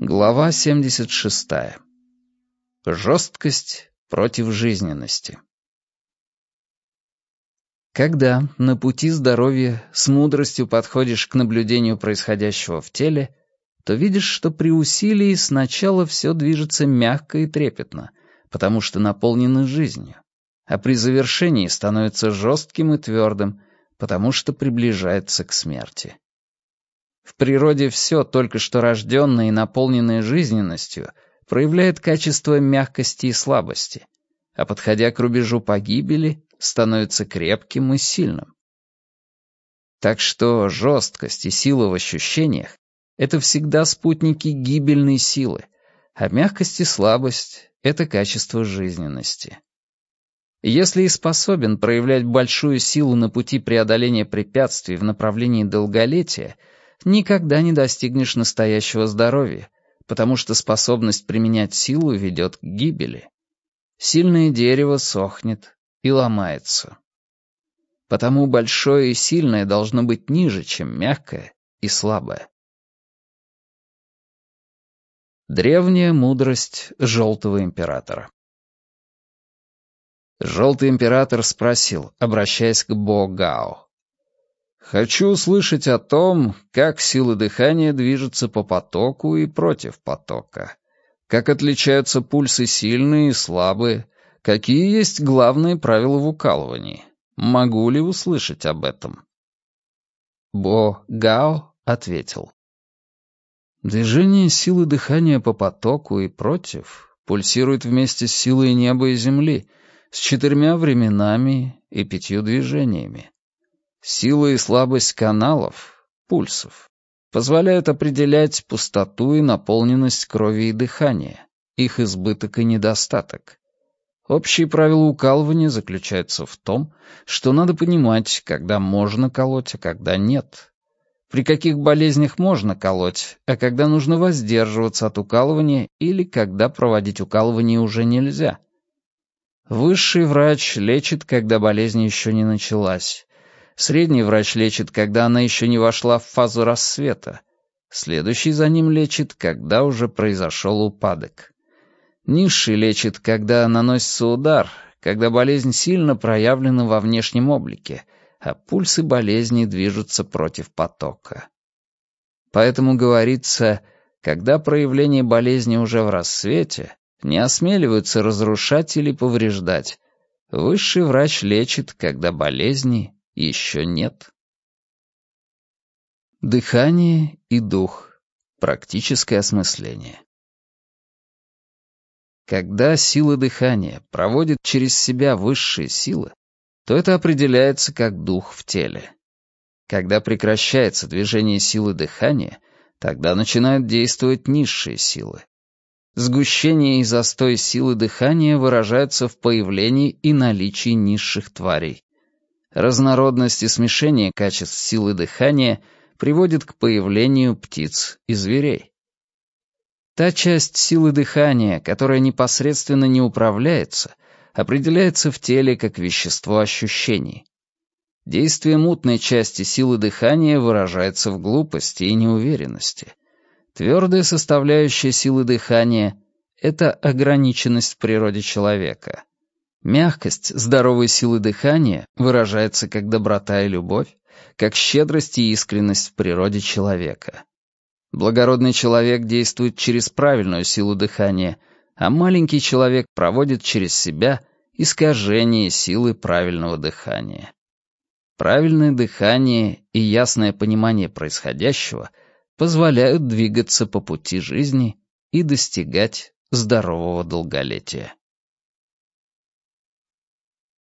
Глава 76. Жесткость против жизненности. Когда на пути здоровья с мудростью подходишь к наблюдению происходящего в теле, то видишь, что при усилии сначала все движется мягко и трепетно, потому что наполнено жизнью, а при завершении становится жестким и твердым, потому что приближается к смерти. В природе все, только что рожденное и наполненное жизненностью, проявляет качество мягкости и слабости, а подходя к рубежу погибели, становится крепким и сильным. Так что жесткость и сила в ощущениях — это всегда спутники гибельной силы, а мягкость и слабость — это качество жизненности. Если и способен проявлять большую силу на пути преодоления препятствий в направлении долголетия — никогда не достигнешь настоящего здоровья, потому что способность применять силу ведет к гибели. Сильное дерево сохнет и ломается. Потому большое и сильное должно быть ниже, чем мягкое и слабое. Древняя мудрость Желтого Императора Желтый Император спросил, обращаясь к Бо Гао. Хочу услышать о том, как силы дыхания движутся по потоку и против потока. Как отличаются пульсы сильные и слабые. Какие есть главные правила в укалывании. Могу ли услышать об этом? Бо Гао ответил. Движение силы дыхания по потоку и против пульсирует вместе с силой неба и земли, с четырьмя временами и пятью движениями. Сила и слабость каналов, пульсов, позволяют определять пустоту и наполненность крови и дыхания, их избыток и недостаток. Общие правила укалывания заключаются в том, что надо понимать, когда можно колоть, а когда нет. При каких болезнях можно колоть, а когда нужно воздерживаться от укалывания или когда проводить укалывание уже нельзя. Высший врач лечит, когда болезнь еще не началась, Средний врач лечит, когда она еще не вошла в фазу рассвета. Следующий за ним лечит, когда уже произошел упадок. Низший лечит, когда наносится удар, когда болезнь сильно проявлена во внешнем облике, а пульсы болезни движутся против потока. Поэтому говорится, когда проявление болезни уже в рассвете, не осмеливаются разрушать или повреждать. Высший врач лечит, когда болезни еще нет. Дыхание и дух. Практическое осмысление. Когда сила дыхания проводит через себя высшие силы, то это определяется как дух в теле. Когда прекращается движение силы дыхания, тогда начинают действовать низшие силы. Сгущение и застой силы дыхания выражаются в появлении и наличии низших тварей. Разнородность и смешение качеств силы дыхания приводит к появлению птиц и зверей. Та часть силы дыхания, которая непосредственно не управляется, определяется в теле как вещество ощущений. Действие мутной части силы дыхания выражается в глупости и неуверенности. Твердая составляющая силы дыхания — это ограниченность в природе человека. Мягкость здоровой силы дыхания выражается как доброта и любовь, как щедрость и искренность в природе человека. Благородный человек действует через правильную силу дыхания, а маленький человек проводит через себя искажение силы правильного дыхания. Правильное дыхание и ясное понимание происходящего позволяют двигаться по пути жизни и достигать здорового долголетия.